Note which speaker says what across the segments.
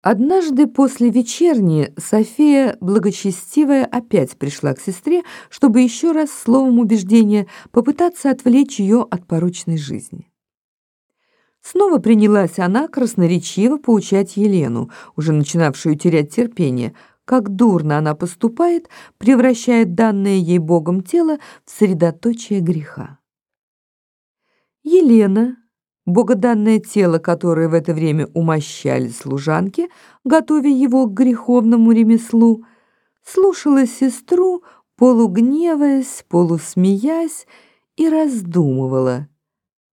Speaker 1: Однажды после вечерни София благочестивая опять пришла к сестре, чтобы еще раз словом убеждения попытаться отвлечь ее от порочной жизни. Снова принялась она красноречиво поучать Елену, уже начинавшую терять терпение, как дурно она поступает, превращает данное ей Богом тело в средоточие греха. Елена, Богоданное тело, которое в это время умощали служанки, готовя его к греховному ремеслу, слушала сестру, полугневаясь, полусмеясь, и раздумывала,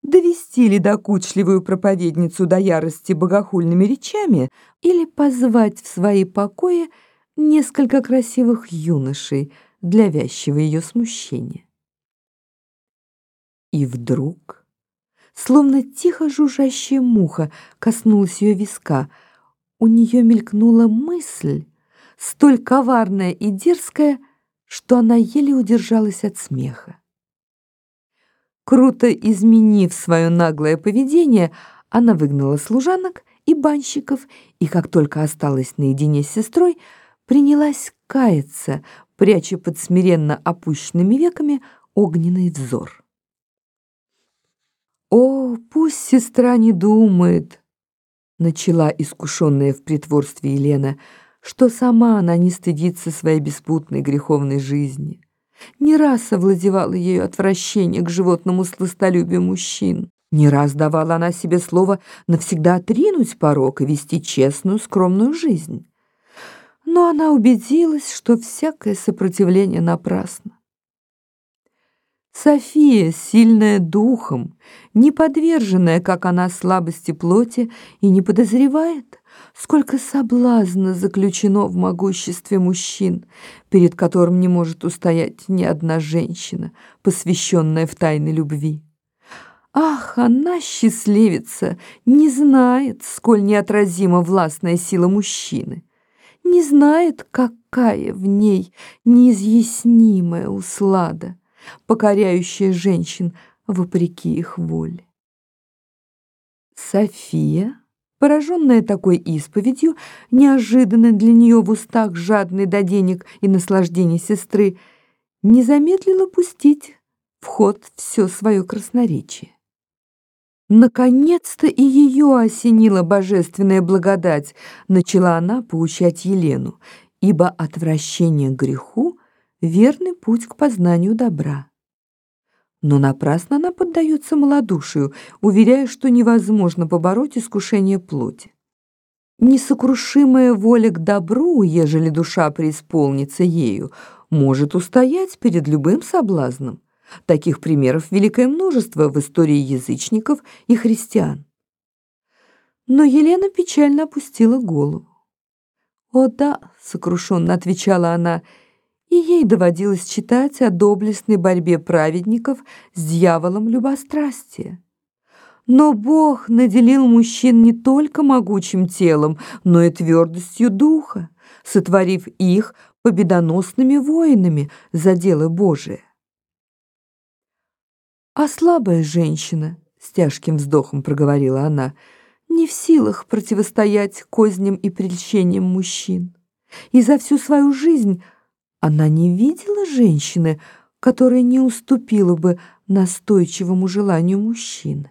Speaker 1: довести ли докучливую проповедницу до ярости богохульными речами или позвать в свои покои несколько красивых юношей для вязчего ее смущения. И вдруг словно тихо жужжащая муха коснулась ее виска. У нее мелькнула мысль, столь коварная и дерзкая, что она еле удержалась от смеха. Круто изменив свое наглое поведение, она выгнала служанок и банщиков, и как только осталась наедине с сестрой, принялась каяться, пряча под смиренно опущенными веками огненный взор. «О, пусть сестра не думает», — начала искушенная в притворстве Елена, что сама она не стыдится своей беспутной греховной жизни. Не раз овладевало ею отвращение к животному сластолюбию мужчин. Не раз давала она себе слово навсегда отринуть порог и вести честную, скромную жизнь. Но она убедилась, что всякое сопротивление напрасно. София, сильная духом, не подверженная, как она, слабости плоти, и не подозревает, сколько соблазна заключено в могуществе мужчин, перед которым не может устоять ни одна женщина, посвященная в тайны любви. Ах, она, счастливица, не знает, сколь неотразима властная сила мужчины, не знает, какая в ней неизъяснимая услада покоряющая женщин вопреки их воле. София, пораженная такой исповедью, неожиданно для нее в устах жадной до денег и наслаждений сестры, не замедлила пустить в ход все свое красноречие. Наконец-то и ее осенила божественная благодать, начала она поучать Елену, ибо отвращение к греху верный путь к познанию добра. Но напрасно она поддается малодушию, уверяя, что невозможно побороть искушение плоти. Несокрушимая воля к добру, ежели душа преисполнится ею, может устоять перед любым соблазном. Таких примеров великое множество в истории язычников и христиан. Но Елена печально опустила голову. «О да», — сокрушенно отвечала она, — и ей доводилось читать о доблестной борьбе праведников с дьяволом любострастия. Но Бог наделил мужчин не только могучим телом, но и твердостью духа, сотворив их победоносными воинами за дело Божие. А слабая женщина, с тяжким вздохом проговорила она, не в силах противостоять козням и прельщениям мужчин. И за всю свою жизнь она не видела женщины, которая не уступила бы настойчивому желанию мужчины.